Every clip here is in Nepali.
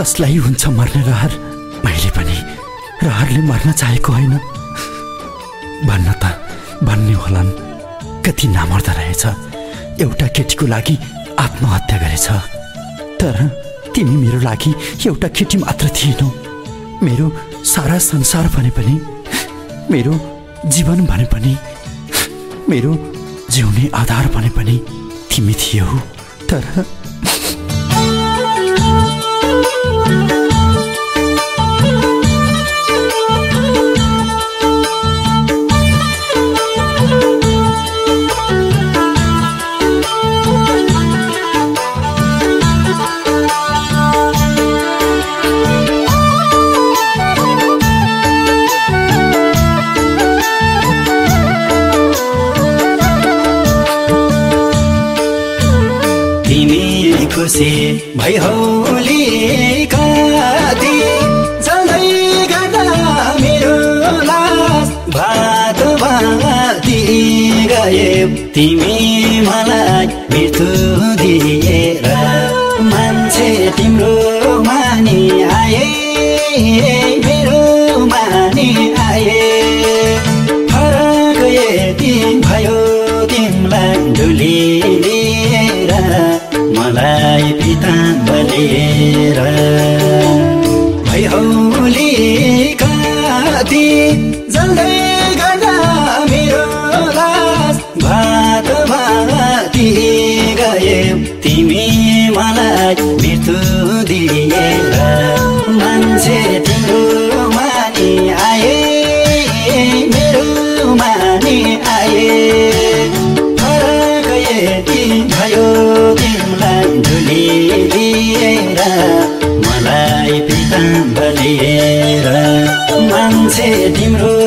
कसलाई हुन्छ मर्ने रहर? मैले पनि रहरले मर्न चाहेको होइन। भन्न त भन्ने होलान्। कति नामर्दो रहेछ। एउटा केटीको लागि आत्महत्या गरेछ। तर तिमी मेरो लागि एउटा केटी मात्र थिएनौ। मेरो सारा संसार भने पनि मेरो जीवन भने पनि मेरो जिउने आधार भने पनि तिमी थियौ। तर खुसी भइहौली कति जल्दै गर्दा मेरो लास भात भाती गए। तिमी मलाई मृत्यु दिएर मान्छे तिम्रो मानि आए। बलिएर भइहौली कति जल्दै गर्दा मेरो लास भात भाती गए। तिमी मलाई मृत्यु दिएर मान्छे बलिएर मान्छे तिम्रो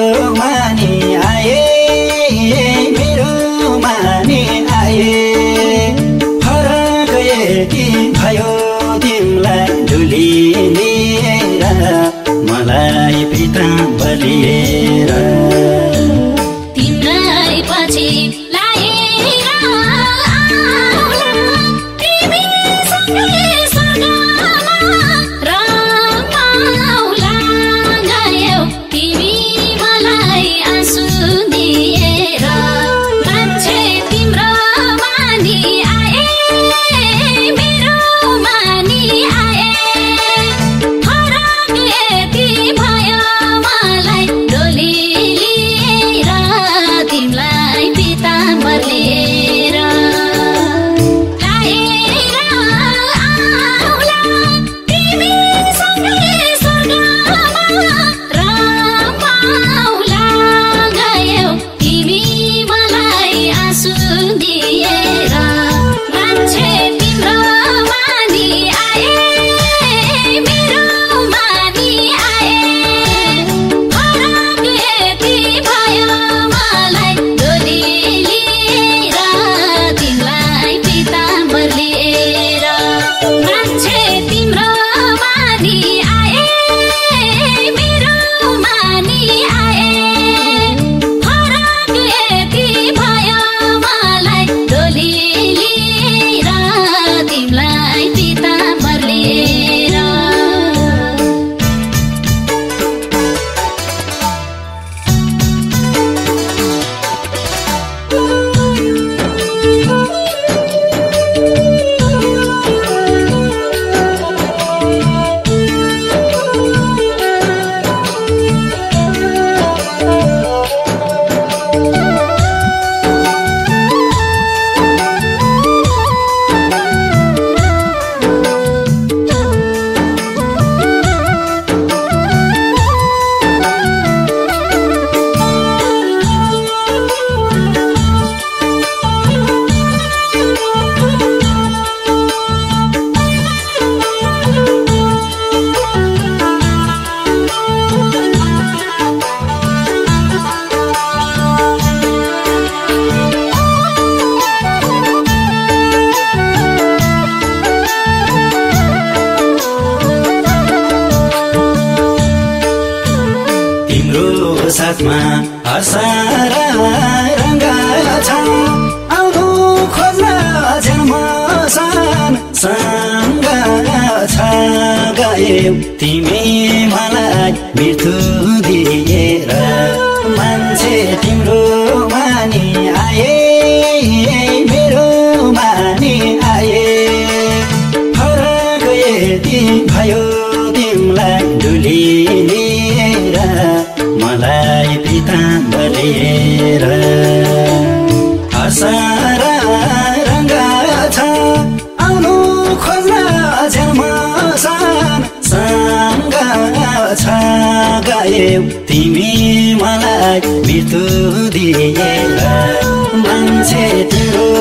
साथमा हसार रङ्ग छ आउनु खोज्न जन्म सँग छ गयौ। तिमी मलाई मृत्यु दिएर मान्छे तिम्रो मानि आए मेरो मानि आए। फरक यति भयो तिमीलाई डुली रङ्ग छ आउनु तिमी मलाई मृत्यु दिएर मान्छे तिम्रो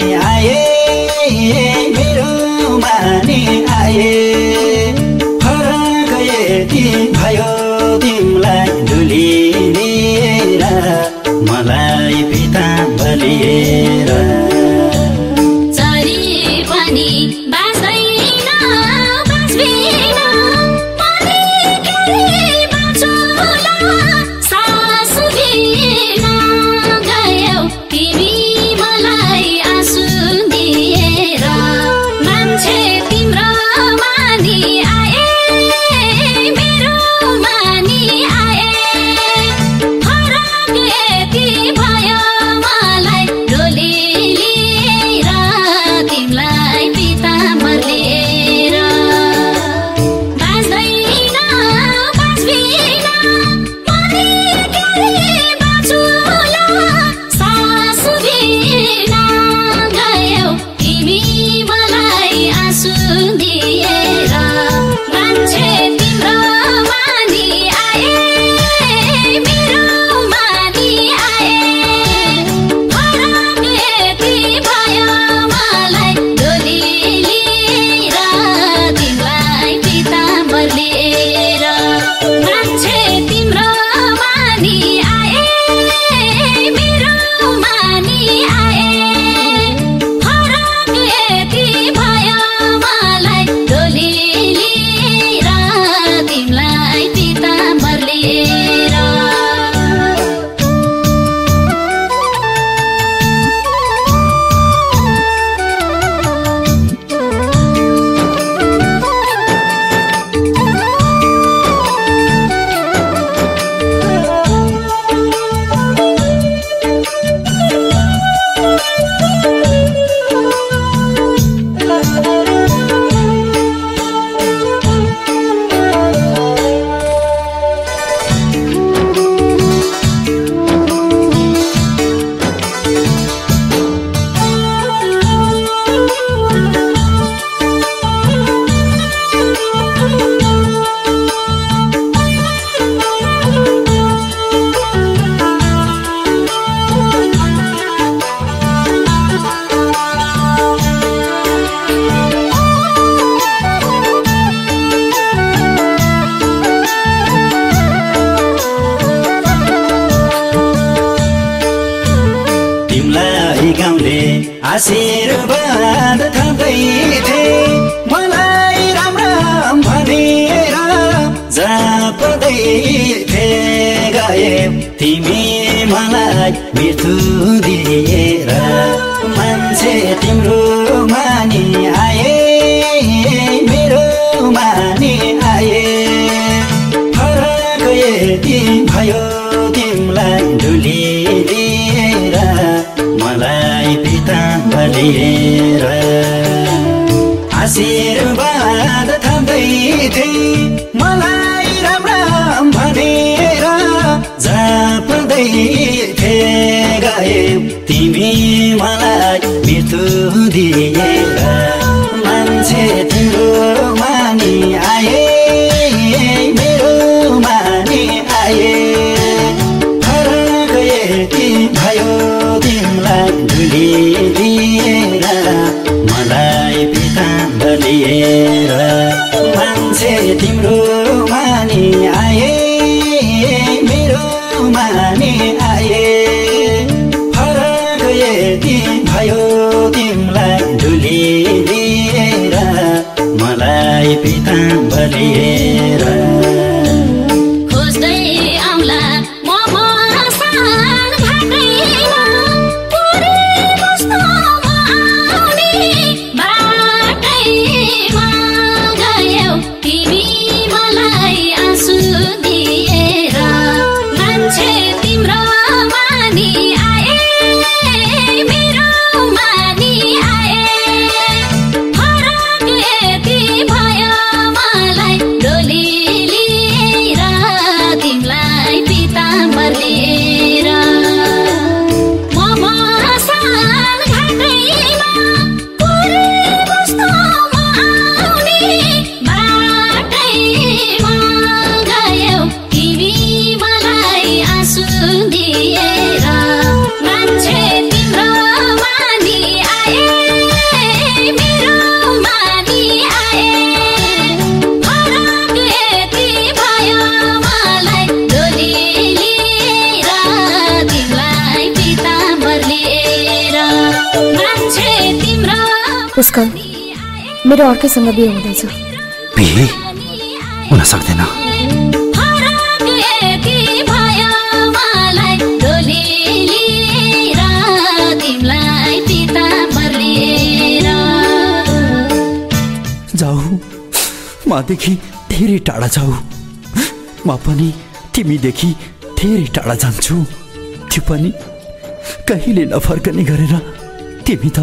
मानि गाउँले आशीर्वाद थाप्दै थिए मलाई राम राम भनेर जापदै थिए गए तिमी मलाई मृत्यु दिएर मान्छे तिम्रो मानि आए बलिएर आशीर्वाद थाप्दै थिए मलाई राम भनेर जाप्दै थिए गए तिमी मलाई मृत्यु दिएर मेरो माने आए मेरो माने आए। फरक यति भयो तिमीलाई डुलिदिएर मलाई पिता भनिए मेरो अर्कैसँग बिहे हुँदैछ। बिहे? हुन सक्दैन। मदेखि धेरै टाढा जाऊ। म पनि तिमीदेखि धेरै टाढा जान्छु। त्यो पनि कहिले नफर्कने गरेर तिमी त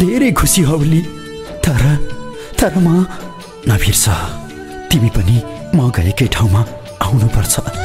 धेरै खुसी हौली तर तर म नबिर्स। तिमी पनि म गएकै ठाउँमा आउनुपर्छ।